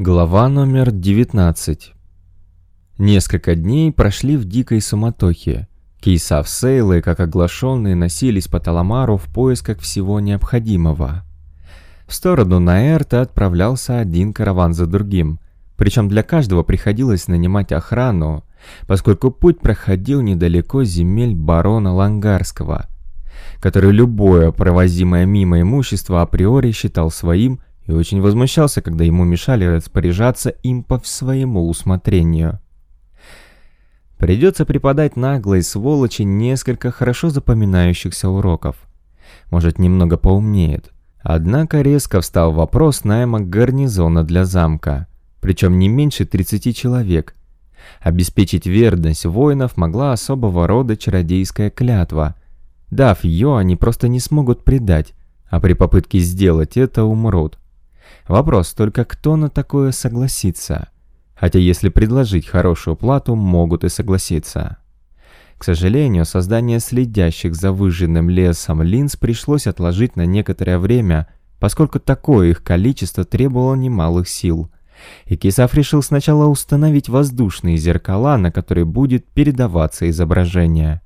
Глава номер 19 Несколько дней прошли в дикой суматохе. Кейсав Сейлы, как оглашенные, носились по Таламару в поисках всего необходимого. В сторону Наэрта отправлялся один караван за другим, причем для каждого приходилось нанимать охрану, поскольку путь проходил недалеко земель барона Лангарского, который любое провозимое мимо имущество априори считал своим и очень возмущался, когда ему мешали распоряжаться им по своему усмотрению. Придется преподать наглой сволочи несколько хорошо запоминающихся уроков. Может, немного поумнеет. Однако резко встал вопрос найма гарнизона для замка, причем не меньше 30 человек. Обеспечить верность воинов могла особого рода чародейская клятва. Дав ее, они просто не смогут предать, а при попытке сделать это умрут. Вопрос только, кто на такое согласится. Хотя если предложить хорошую плату, могут и согласиться. К сожалению, создание следящих за выжженным лесом линз пришлось отложить на некоторое время, поскольку такое их количество требовало немалых сил. И Кисав решил сначала установить воздушные зеркала, на которые будет передаваться изображение.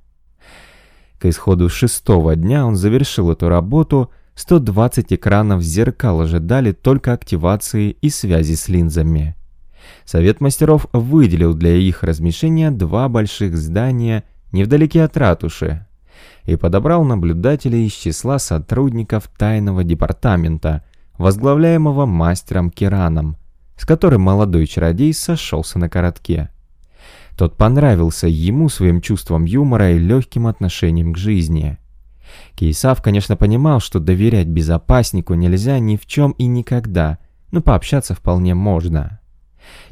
К исходу шестого дня он завершил эту работу – 120 экранов зеркал ожидали только активации и связи с линзами. Совет мастеров выделил для их размещения два больших здания невдалеке от ратуши и подобрал наблюдателей из числа сотрудников тайного департамента, возглавляемого мастером Кираном, с которым молодой чародей сошелся на коротке. Тот понравился ему своим чувством юмора и легким отношением к жизни. Кейсав, конечно, понимал, что доверять безопаснику нельзя ни в чем и никогда, но пообщаться вполне можно.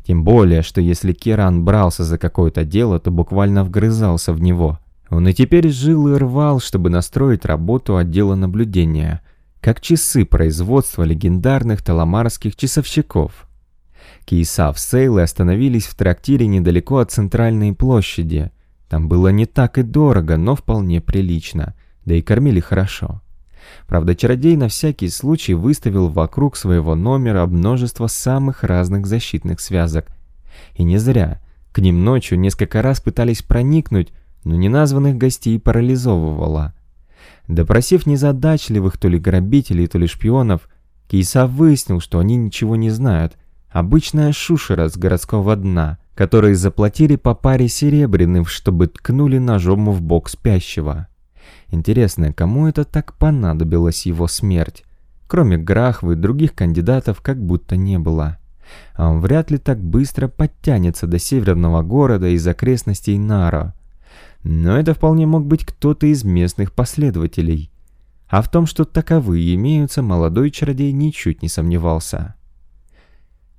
Тем более, что если Керан брался за какое-то дело, то буквально вгрызался в него. Он и теперь жил и рвал, чтобы настроить работу отдела наблюдения, как часы производства легендарных таламарских часовщиков. Кейсав с Сейлой остановились в трактире недалеко от центральной площади. Там было не так и дорого, но вполне прилично – да и кормили хорошо. Правда, чародей на всякий случай выставил вокруг своего номера множество самых разных защитных связок. И не зря. К ним ночью несколько раз пытались проникнуть, но неназванных гостей парализовывало. Допросив незадачливых то ли грабителей, то ли шпионов, Кейса выяснил, что они ничего не знают. Обычная шушера с городского дна, которые заплатили по паре серебряных, чтобы ткнули ножом в бок спящего. Интересно, кому это так понадобилась его смерть? Кроме Грахвы, других кандидатов как будто не было. А он вряд ли так быстро подтянется до северного города из окрестностей Наро. Но это вполне мог быть кто-то из местных последователей. А в том, что таковые имеются, молодой чародей ничуть не сомневался.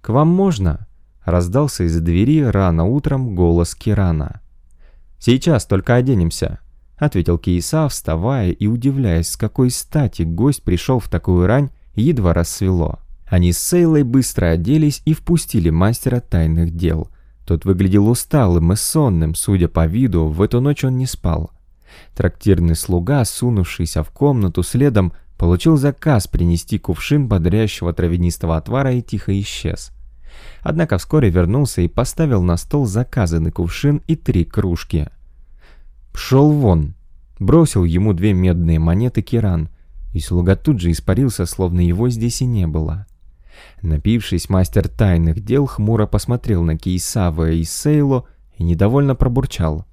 «К вам можно?» — раздался из двери рано утром голос Кирана. «Сейчас только оденемся», ответил Кейса, вставая и удивляясь, с какой стати гость пришел в такую рань, едва рассвело. Они с Сейлой быстро оделись и впустили мастера тайных дел. Тот выглядел усталым и сонным, судя по виду, в эту ночь он не спал. Трактирный слуга, сунувшийся в комнату следом, получил заказ принести кувшин бодрящего травянистого отвара и тихо исчез. Однако вскоре вернулся и поставил на стол заказанный кувшин и три кружки – «Пшел вон!» Бросил ему две медные монеты Киран, и слуга тут же испарился, словно его здесь и не было. Напившись, мастер тайных дел хмуро посмотрел на Кейсава и Сейло и недовольно пробурчал.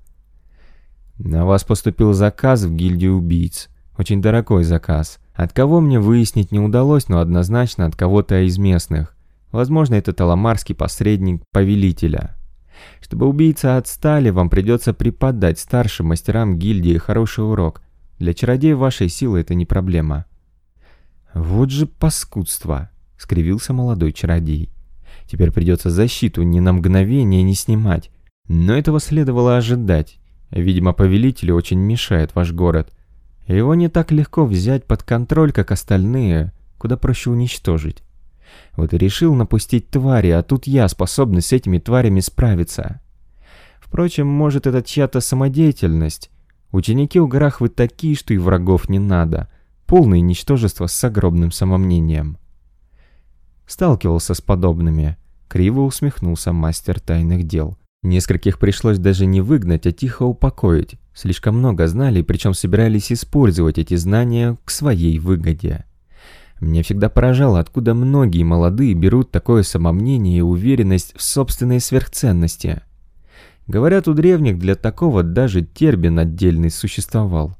«На вас поступил заказ в гильдию убийц. Очень дорогой заказ. От кого мне выяснить не удалось, но однозначно от кого-то из местных. Возможно, это таламарский посредник повелителя». Чтобы убийцы отстали, вам придется преподать старшим мастерам гильдии хороший урок. Для чародея вашей силы это не проблема». «Вот же паскудство!» — скривился молодой чародей. «Теперь придется защиту ни на мгновение не снимать. Но этого следовало ожидать. Видимо, повелителю очень мешает ваш город. Его не так легко взять под контроль, как остальные, куда проще уничтожить. Вот и решил напустить твари, а тут я способный с этими тварями справиться. Впрочем, может это чья-то самодеятельность. Ученики у горах вы такие, что и врагов не надо. Полное ничтожество с огромным самомнением. Сталкивался с подобными. Криво усмехнулся мастер тайных дел. Нескольких пришлось даже не выгнать, а тихо упокоить. Слишком много знали, причем собирались использовать эти знания к своей выгоде. Мне всегда поражало, откуда многие молодые берут такое самомнение и уверенность в собственной сверхценности. Говорят, у древних для такого даже термин отдельный существовал.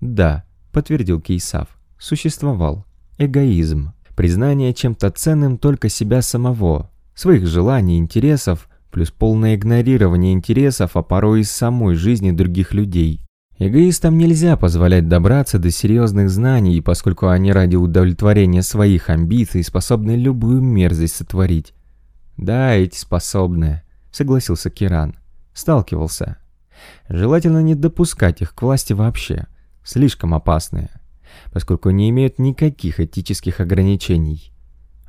Да, подтвердил Кейсав, существовал. Эгоизм. Признание чем-то ценным только себя самого, своих желаний, интересов – плюс полное игнорирование интересов, а порой и самой жизни других людей. Эгоистам нельзя позволять добраться до серьезных знаний, поскольку они ради удовлетворения своих амбиций способны любую мерзость сотворить. «Да, эти способны», — согласился Киран. Сталкивался. Желательно не допускать их к власти вообще. Слишком опасные, поскольку не имеют никаких этических ограничений.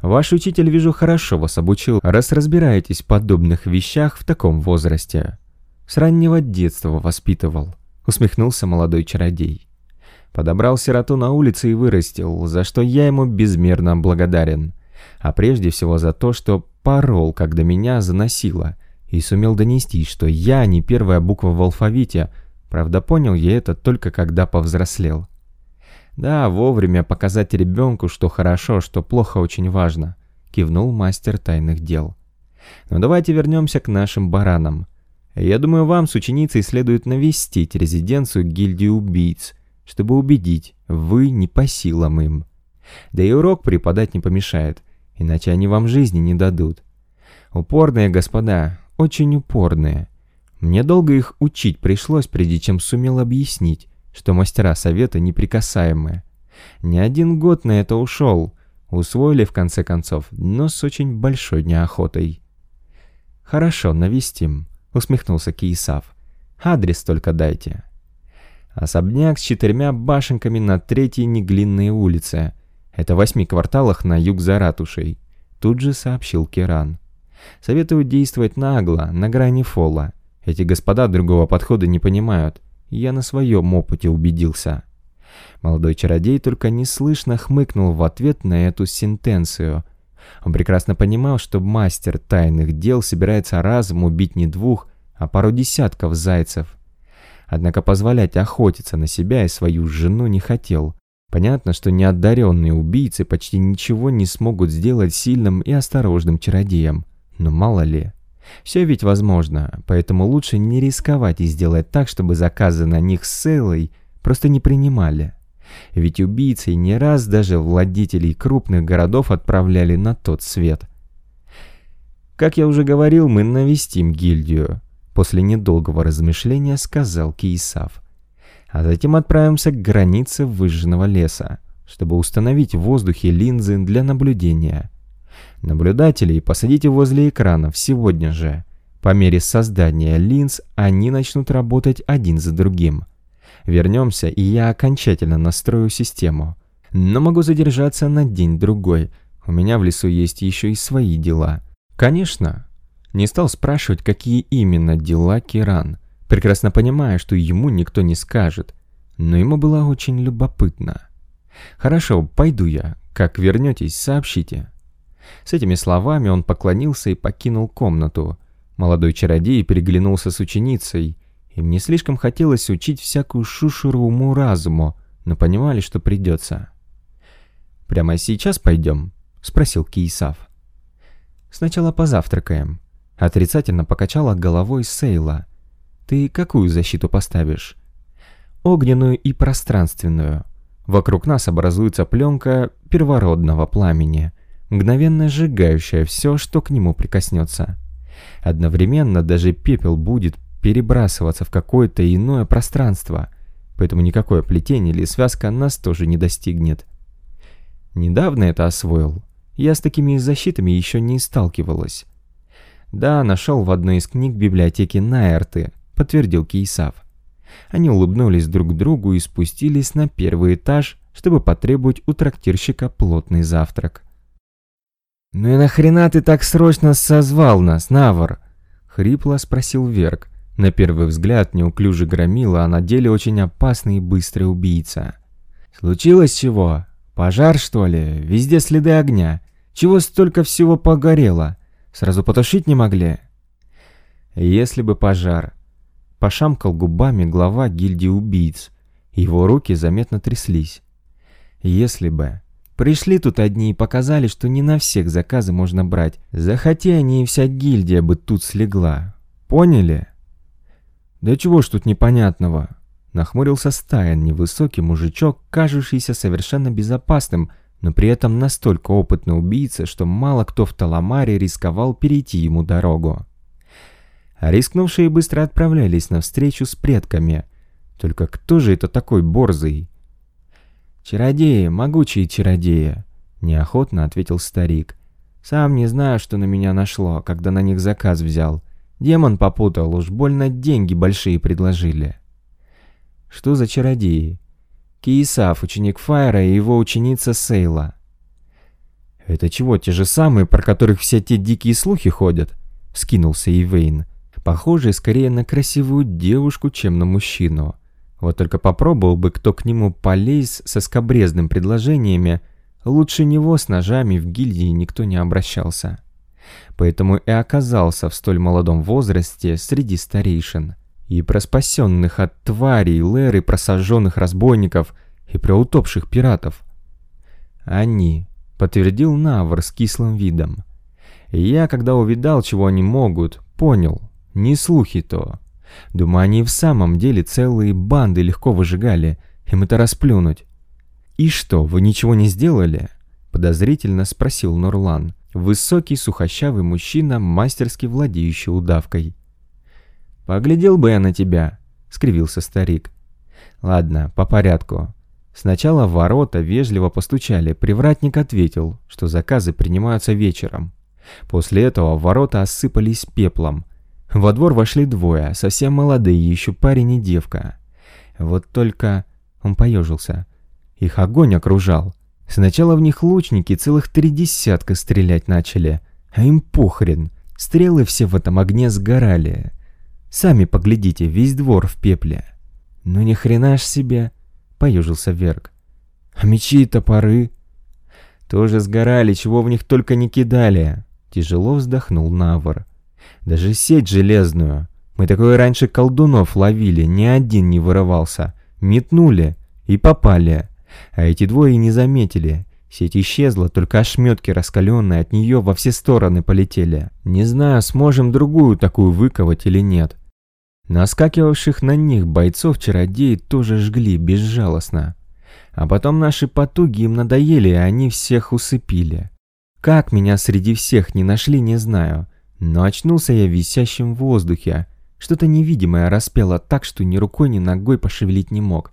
Ваш учитель, вижу, хорошо вас обучил, раз разбираетесь в подобных вещах в таком возрасте. С раннего детства воспитывал, усмехнулся молодой чародей. Подобрал сироту на улице и вырастил, за что я ему безмерно благодарен. А прежде всего за то, что порол, когда меня заносило, и сумел донести, что я не первая буква в алфавите, правда понял я это только когда повзрослел. «Да, вовремя показать ребенку, что хорошо, что плохо очень важно», — кивнул мастер тайных дел. «Но давайте вернемся к нашим баранам. Я думаю, вам с ученицей следует навестить резиденцию гильдии убийц, чтобы убедить, вы не по силам им. Да и урок преподать не помешает, иначе они вам жизни не дадут. Упорные господа, очень упорные. Мне долго их учить пришлось, прежде чем сумел объяснить, что мастера совета неприкасаемые. Не один год на это ушел. Усвоили в конце концов, но с очень большой неохотой. «Хорошо, навестим», — усмехнулся Киесав. «Адрес только дайте». Особняк с четырьмя башенками на третьей неглинной улице. Это в восьми кварталах на юг за ратушей. Тут же сообщил Керан. Советую действовать нагло, на грани фола. Эти господа другого подхода не понимают. Я на своем опыте убедился. Молодой чародей только неслышно хмыкнул в ответ на эту сентенцию. Он прекрасно понимал, что мастер тайных дел собирается разом убить не двух, а пару десятков зайцев. Однако позволять охотиться на себя и свою жену не хотел. Понятно, что неодаренные убийцы почти ничего не смогут сделать сильным и осторожным чародеем. Но мало ли... Все ведь возможно, поэтому лучше не рисковать и сделать так, чтобы заказы на них с Сейлой просто не принимали. Ведь убийцы не раз даже владетелей крупных городов отправляли на тот свет. Как я уже говорил, мы навестим гильдию. После недолгого размышления сказал Киесав. А затем отправимся к границе выжженного леса, чтобы установить в воздухе линзы для наблюдения. Наблюдателей посадите возле экранов сегодня же. По мере создания линз они начнут работать один за другим. Вернемся, и я окончательно настрою систему. Но могу задержаться на день-другой. У меня в лесу есть еще и свои дела. Конечно. Не стал спрашивать, какие именно дела Киран, прекрасно понимая, что ему никто не скажет. Но ему было очень любопытно. «Хорошо, пойду я. Как вернетесь, сообщите». С этими словами он поклонился и покинул комнату. Молодой чародей переглянулся с ученицей. Им не слишком хотелось учить всякую шушеру уму-разуму, но понимали, что придется. «Прямо сейчас пойдем?» — спросил Киесав. «Сначала позавтракаем». Отрицательно покачала головой Сейла. «Ты какую защиту поставишь?» «Огненную и пространственную. Вокруг нас образуется пленка первородного пламени мгновенно сжигающая все, что к нему прикоснется. Одновременно даже пепел будет перебрасываться в какое-то иное пространство, поэтому никакое плетение или связка нас тоже не достигнет. Недавно это освоил. Я с такими защитами еще не сталкивалась. Да, нашел в одной из книг библиотеки Найерты, подтвердил Кейсав. Они улыбнулись друг другу и спустились на первый этаж, чтобы потребовать у трактирщика плотный завтрак. «Ну и нахрена ты так срочно созвал нас, Навар?» — хрипло спросил Верк. На первый взгляд неуклюже громила, а на деле очень опасный и быстрый убийца. «Случилось чего? Пожар, что ли? Везде следы огня. Чего столько всего погорело? Сразу потушить не могли? Если бы пожар. Пошамкал губами глава гильдии убийц. Его руки заметно тряслись. Если бы. Пришли тут одни и показали, что не на всех заказы можно брать. Захоти они и вся гильдия бы тут слегла. Поняли? Да чего ж тут непонятного? Нахмурился Стайн, невысокий мужичок, кажущийся совершенно безопасным, но при этом настолько опытный убийца, что мало кто в Таламаре рисковал перейти ему дорогу. Рискнувшие быстро отправлялись на встречу с предками. Только кто же это такой борзый? «Чародеи, могучие чародеи», — неохотно ответил старик. «Сам не знаю, что на меня нашло, когда на них заказ взял. Демон попутал, уж больно деньги большие предложили». «Что за чародеи?» Киесав, ученик Фаера и его ученица Сейла. «Это чего, те же самые, про которых все те дикие слухи ходят?» — скинулся Ивейн. Похожий скорее на красивую девушку, чем на мужчину. Вот только попробовал бы кто к нему полезть со скобрезным предложениями, лучше него с ножами в гильдии никто не обращался. Поэтому и оказался в столь молодом возрасте среди старейшин и про спасенных от тварей Леры, про сожженных разбойников и про утопших пиратов. Они, подтвердил Навр с кислым видом. И я, когда увидал, чего они могут, понял, не слухи то. Думаю, они в самом деле целые банды легко выжигали, им это расплюнуть. «И что, вы ничего не сделали?» — подозрительно спросил Нурлан, высокий сухощавый мужчина, мастерски владеющий удавкой. «Поглядел бы я на тебя», — скривился старик. «Ладно, по порядку. Сначала ворота вежливо постучали, привратник ответил, что заказы принимаются вечером. После этого ворота осыпались пеплом. Во двор вошли двое, совсем молодые, еще парень и девка. Вот только... Он поежился. Их огонь окружал. Сначала в них лучники целых три десятка стрелять начали, а им похрен. Стрелы все в этом огне сгорали. Сами поглядите, весь двор в пепле. Ну ни хрена ж себе, поюжился Верг. А мечи и топоры? Тоже сгорали, чего в них только не кидали. Тяжело вздохнул Навар. Даже сеть железную. Мы такое раньше колдунов ловили, ни один не вырывался. Метнули и попали. А эти двое не заметили. Сеть исчезла, только ошметки раскаленные от нее во все стороны полетели. Не знаю, сможем другую такую выковать или нет. Наскакивавших на них бойцов-чародеи тоже жгли безжалостно. А потом наши потуги им надоели, и они всех усыпили. Как меня среди всех не нашли, не знаю. Но очнулся я висящим в воздухе. Что-то невидимое распело так, что ни рукой, ни ногой пошевелить не мог.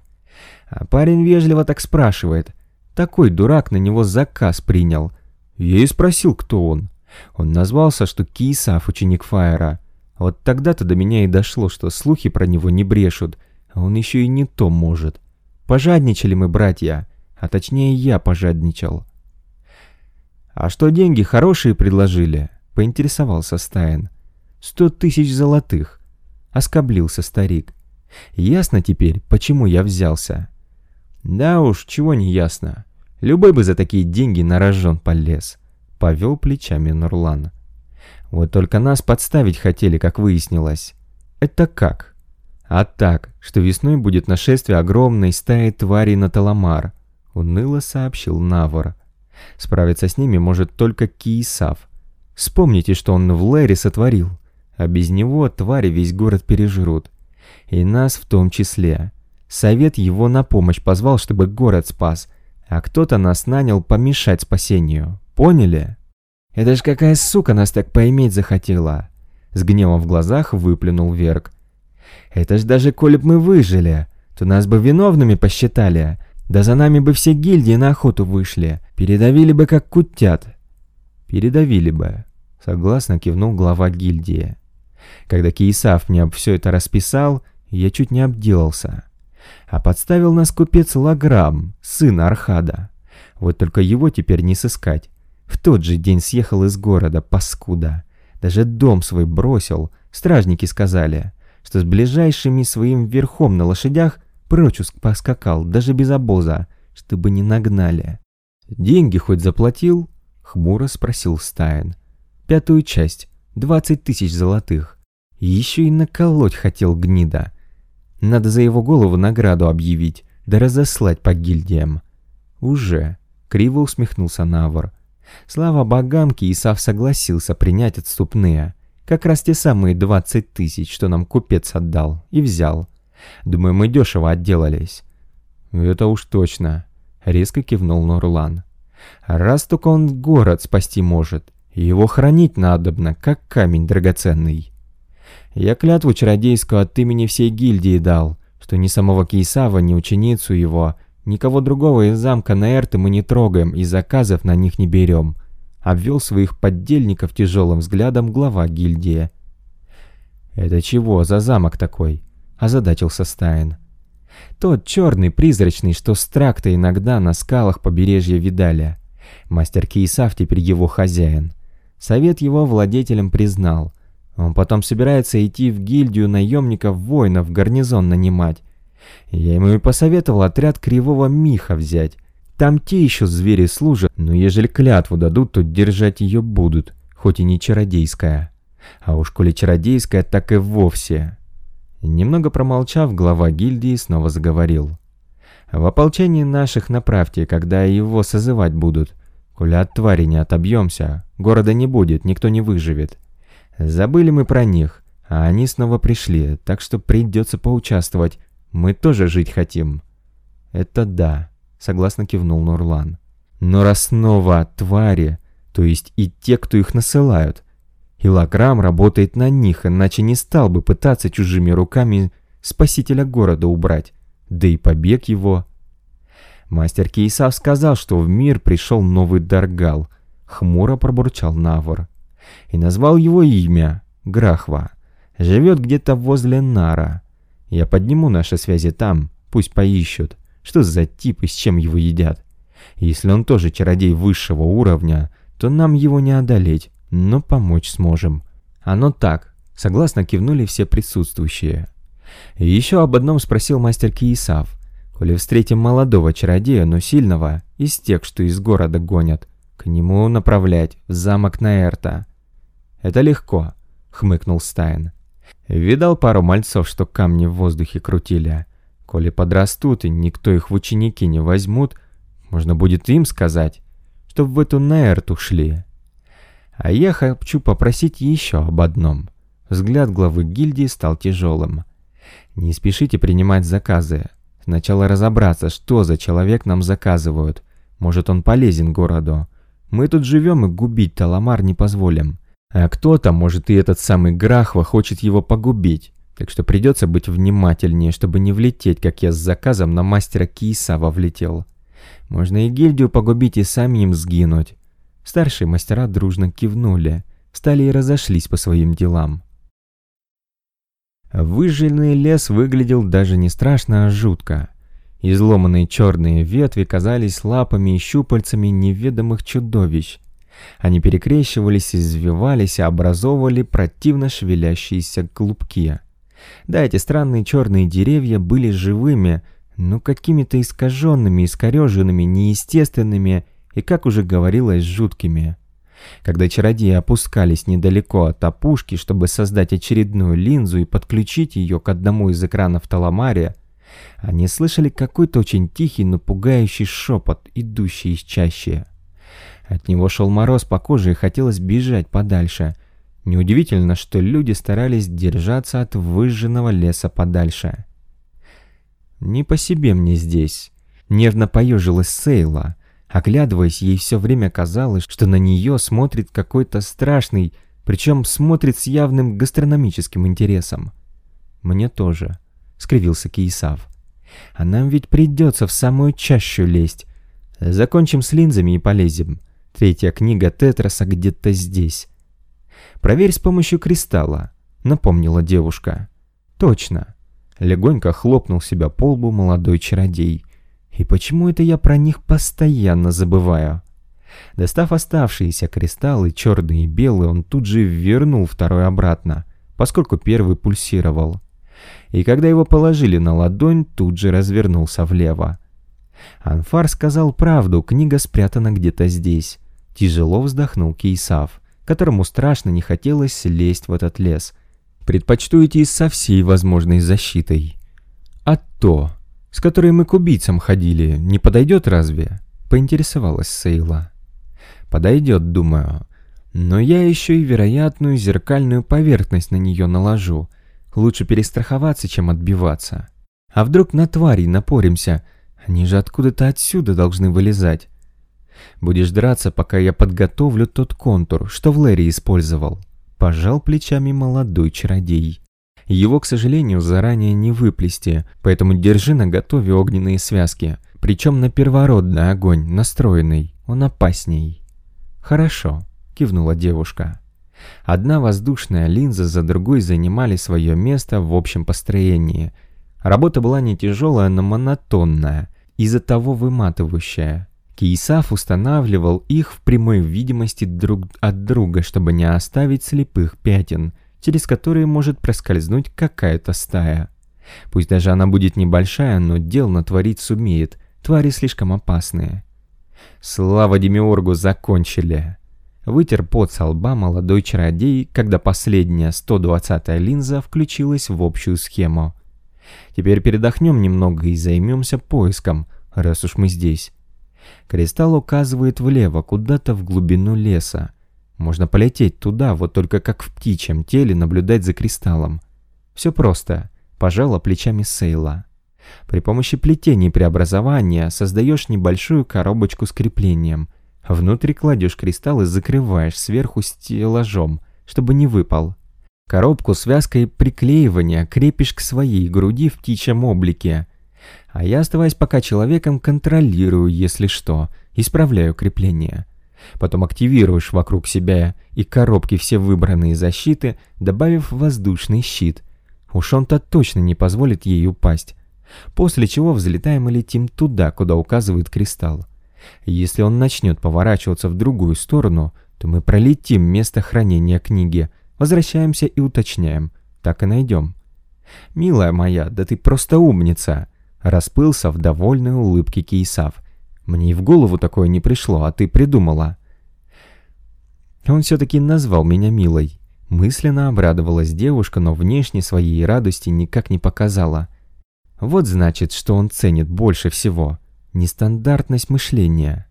А парень вежливо так спрашивает. Такой дурак на него заказ принял. Я и спросил, кто он. Он назвался, что Киесав, ученик Фаера. Вот тогда-то до меня и дошло, что слухи про него не брешут, а он еще и не то может. Пожадничали мы, братья, а точнее я пожадничал. «А что деньги хорошие предложили?» — поинтересовался Стайн. «Сто тысяч золотых», — оскоблился старик. «Ясно теперь, почему я взялся?» «Да уж, чего не ясно. Любой бы за такие деньги на рожон полез», — повел плечами Нурлан. Вот только нас подставить хотели, как выяснилось. Это как? А так, что весной будет нашествие огромной стаи тварей на Таламар, уныло сообщил Навор. Справиться с ними может только Киесав. Вспомните, что он в Лэре сотворил, а без него твари весь город пережрут. И нас в том числе. Совет его на помощь позвал, чтобы город спас, а кто-то нас нанял помешать спасению. Поняли? Это ж какая сука нас так поиметь захотела!» С гневом в глазах выплюнул Верк. «Это ж даже коли б мы выжили, то нас бы виновными посчитали, да за нами бы все гильдии на охоту вышли, передавили бы как кутят». «Передавили бы», — согласно кивнул глава гильдии. Когда Киесав мне все это расписал, я чуть не обделался. А подставил нас купец Лаграм, сын Архада. Вот только его теперь не сыскать. В тот же день съехал из города, паскуда. Даже дом свой бросил. Стражники сказали, что с ближайшими своим верхом на лошадях прочь поскакал, даже без обоза, чтобы не нагнали. «Деньги хоть заплатил?» — хмуро спросил Стайн. Пятую часть, 20 тысяч золотых. Еще и наколоть хотел гнида. Надо за его голову награду объявить, да разослать по гильдиям. Уже. Криво усмехнулся Навор. Слава богам, Киесав согласился принять отступные. Как раз те самые 20 тысяч, что нам купец отдал, и взял. Думаю, мы дешево отделались. Это уж точно. Резко кивнул Нурлан. Раз только он город спасти может, его хранить надобно, как камень драгоценный. Я клятву чародейскую от имени всей гильдии дал, что ни самого Кейсава, ни ученицу его, никого другого из замка Наэрты мы не трогаем и заказов на них не берем. Обвел своих поддельников тяжелым взглядом глава гильдии. «Это чего за замок такой?» – озадачился Стайн. Тот черный, призрачный, что страк-то иногда на скалах побережья видали. Мастер Кейсав теперь его хозяин. Совет его владетелем признал. Он потом собирается идти в гильдию наемников-воинов гарнизон нанимать. Я ему и посоветовал отряд Кривого Миха взять. Там те еще звери служат, но ежели клятву дадут, то держать ее будут, хоть и не чародейская. А уж коли чародейская, так и вовсе. Немного промолчав, глава гильдии снова заговорил. «В ополчении наших направьте, когда его созывать будут. Коли от твари не отобьемся, города не будет, никто не выживет. Забыли мы про них, а они снова пришли, так что придется поучаствовать. Мы тоже жить хотим». «Это да», — согласно кивнул Нурлан. «Но раз снова твари, то есть и те, кто их насылают, Илокрам работает на них, иначе не стал бы пытаться чужими руками спасителя города убрать, да и побег его. Мастер Кейсав сказал, что в мир пришел новый Даргал, хмуро пробурчал Навор. И назвал его имя, Грахва. Живет где-то возле Нара. Я подниму наши связи там, пусть поищут, что за тип и с чем его едят. Если он тоже чародей высшего уровня, то нам его не одолеть но помочь сможем. Оно так, согласно кивнули все присутствующие. И еще об одном спросил мастер Киесав. Коли встретим молодого чародея, но сильного, из тех, что из города гонят, к нему направлять, в замок Наэрта. «Это легко», — хмыкнул Стайн. «Видал пару мальцов, что камни в воздухе крутили? Коли подрастут и никто их в ученики не возьмут, можно будет им сказать, чтоб в эту Наэрту шли, а я хочу попросить еще об одном. Взгляд главы гильдии стал тяжелым. Не спешите принимать заказы. Сначала разобраться, что за человек нам заказывают. Может, он полезен городу. Мы тут живем и губить Таламар не позволим. А кто-то, может и этот самый Грахва, хочет его погубить. Так что придется быть внимательнее, чтобы не влететь, как я с заказом на мастера Киесава влетел. Можно и гильдию погубить и сами им сгинуть. Старшие мастера дружно кивнули, стали и разошлись по своим делам. Выжженный лес выглядел даже не страшно, а жутко. Изломанные черные ветви казались лапами и щупальцами неведомых чудовищ. Они перекрещивались, извивались и образовывали противно шевелящиеся клубки. Да, эти странные черные деревья были живыми, но какими-то искаженными, искореженными, неестественными и, как уже говорилось, жуткими. Когда чародеи опускались недалеко от опушки, чтобы создать очередную линзу и подключить ее к одному из экранов Таламария, они слышали какой-то очень тихий, но пугающий шепот, идущий из чащи. От него шел мороз по коже и хотелось бежать подальше. Неудивительно, что люди старались держаться от выжженного леса подальше. «Не по себе мне здесь», — нервно поежилась Сейла — Оглядываясь, ей все время казалось, что на нее смотрит какой-то страшный, причем смотрит с явным гастрономическим интересом. «Мне тоже», — скривился Киесав. «А нам ведь придется в самую чащу лезть. Закончим с линзами и полезем. Третья книга Тетраса где-то здесь». «Проверь с помощью кристалла», — напомнила девушка. «Точно». Легонько хлопнул себя по лбу молодой чародей. И почему это я про них постоянно забываю? Достав оставшиеся кристаллы, черные и белые, он тут же вернул второй обратно, поскольку первый пульсировал. И когда его положили на ладонь, тут же развернулся влево. Анфар сказал правду, книга спрятана где-то здесь. Тяжело вздохнул Кейсав. которому страшно не хотелось лезть в этот лес. Предпочту идти со всей возможной защитой. А то, с которой мы к убийцам ходили, не подойдет разве? Поинтересовалась Сейла. Подойдет, думаю. Но я еще и вероятную зеркальную поверхность на нее наложу. Лучше перестраховаться, чем отбиваться. А вдруг на тварей напоримся? Они же откуда-то отсюда должны вылезать. Будешь драться, пока я подготовлю тот контур, что в Лэри использовал. Пожал плечами молодой чародей. Его, к сожалению, заранее не выплести, поэтому держи на готове огненные связки. Причем на первородный огонь, настроенный, он опасней. Хорошо, кивнула девушка. Одна воздушная линза за другой занимали свое место в общем построении. Работа была не тяжелая, но монотонная, из-за того выматывающая. Кейсаф устанавливал их в прямой видимости друг от друга, чтобы не оставить слепых пятен, через которые может проскользнуть какая-то стая. Пусть даже она будет небольшая, но дел натворить сумеет, твари слишком опасные. Слава Демиоргу закончили. Вытер пот со лба молодой чародей, когда последняя 120-я линза включилась в общую схему. Теперь передохнем немного и займемся поиском, раз уж мы здесь. Кристалл указывает влево, куда-то в глубину леса. Можно полететь туда, вот только как в птичьем теле наблюдать за кристаллом. Все просто. Пожала плечами Сейла. При помощи плетений преобразования создаешь небольшую коробочку с креплением. Внутри кладешь кристалл и закрываешь сверху стеллажом, чтобы не выпал. Коробку связкой приклеивания крепишь к своей груди в птичьем облике – а я, оставаясь пока человеком, контролирую, если что, исправляю крепление. Потом активируешь вокруг себя и коробки все выбранные защиты, добавив воздушный щит. Уж он-то точно не позволит ей упасть. После чего взлетаем и летим туда, куда указывает кристалл. Если он начнет поворачиваться в другую сторону, то мы пролетим место хранения книги, возвращаемся и уточняем. Так и найдем. «Милая моя, да ты просто умница!» Расплылся в довольной улыбке Кейсав. «Мне и в голову такое не пришло, а ты придумала». Он все-таки назвал меня милой. Мысленно обрадовалась девушка, но внешне своей радости никак не показала. Вот значит, что он ценит больше всего. Нестандартность мышления.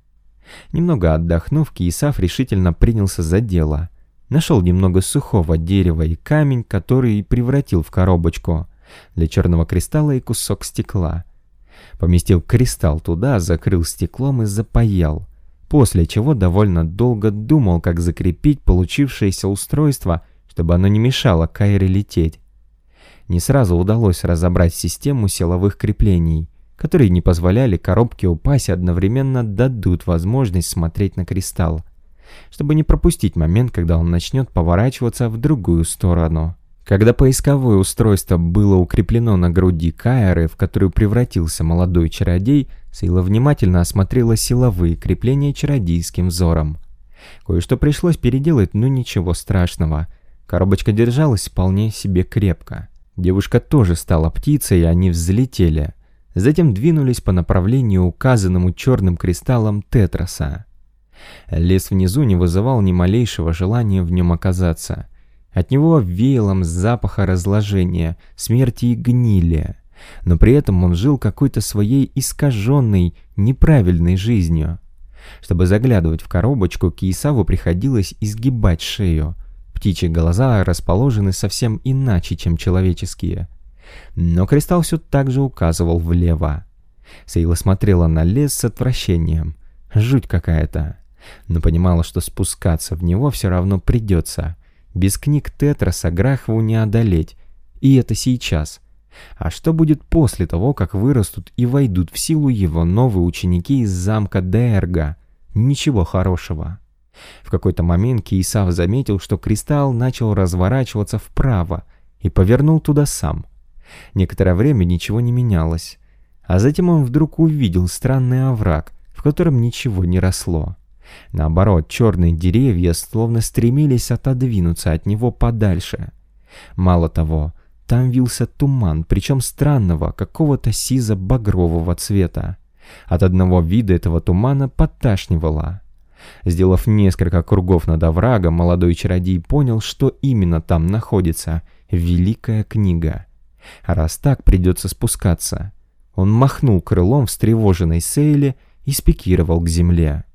Немного отдохнув, Киесав решительно принялся за дело. Нашел немного сухого дерева и камень, который превратил в коробочку для черного кристалла и кусок стекла. Поместил кристалл туда, закрыл стеклом и запаял, после чего довольно долго думал, как закрепить получившееся устройство, чтобы оно не мешало Кайре лететь. Не сразу удалось разобрать систему силовых креплений, которые не позволяли коробке упасть и одновременно дадут возможность смотреть на кристалл, чтобы не пропустить момент, когда он начнет поворачиваться в другую сторону. Когда поисковое устройство было укреплено на груди Кайры, в которую превратился молодой чародей, Сейла внимательно осмотрела силовые крепления чародейским взором. Кое-что пришлось переделать, но ничего страшного. Коробочка держалась вполне себе крепко. Девушка тоже стала птицей, и они взлетели. Затем двинулись по направлению, указанному черным кристаллом Тетраса. Лес внизу не вызывал ни малейшего желания в нем оказаться – от него веялом запаха разложения, смерти и гнили. Но при этом он жил какой-то своей искаженной, неправильной жизнью. Чтобы заглядывать в коробочку, Киесаву приходилось изгибать шею. Птичьи глаза расположены совсем иначе, чем человеческие. Но кристалл все так же указывал влево. Сейла смотрела на лес с отвращением. Жуть какая-то. Но понимала, что спускаться в него все равно придется. Без книг Тетраса Грахву не одолеть. И это сейчас. А что будет после того, как вырастут и войдут в силу его новые ученики из замка Дерга? Ничего хорошего. В какой-то момент Кейсав заметил, что кристалл начал разворачиваться вправо и повернул туда сам. Некоторое время ничего не менялось. А затем он вдруг увидел странный овраг, в котором ничего не росло. Наоборот, черные деревья словно стремились отодвинуться от него подальше. Мало того, там вился туман, причем странного, какого-то сизо-багрового цвета. От одного вида этого тумана подташнивало. Сделав несколько кругов над оврагом, молодой чародей понял, что именно там находится — Великая книга. Раз так, придется спускаться. Он махнул крылом встревоженной Сейле и спикировал к земле.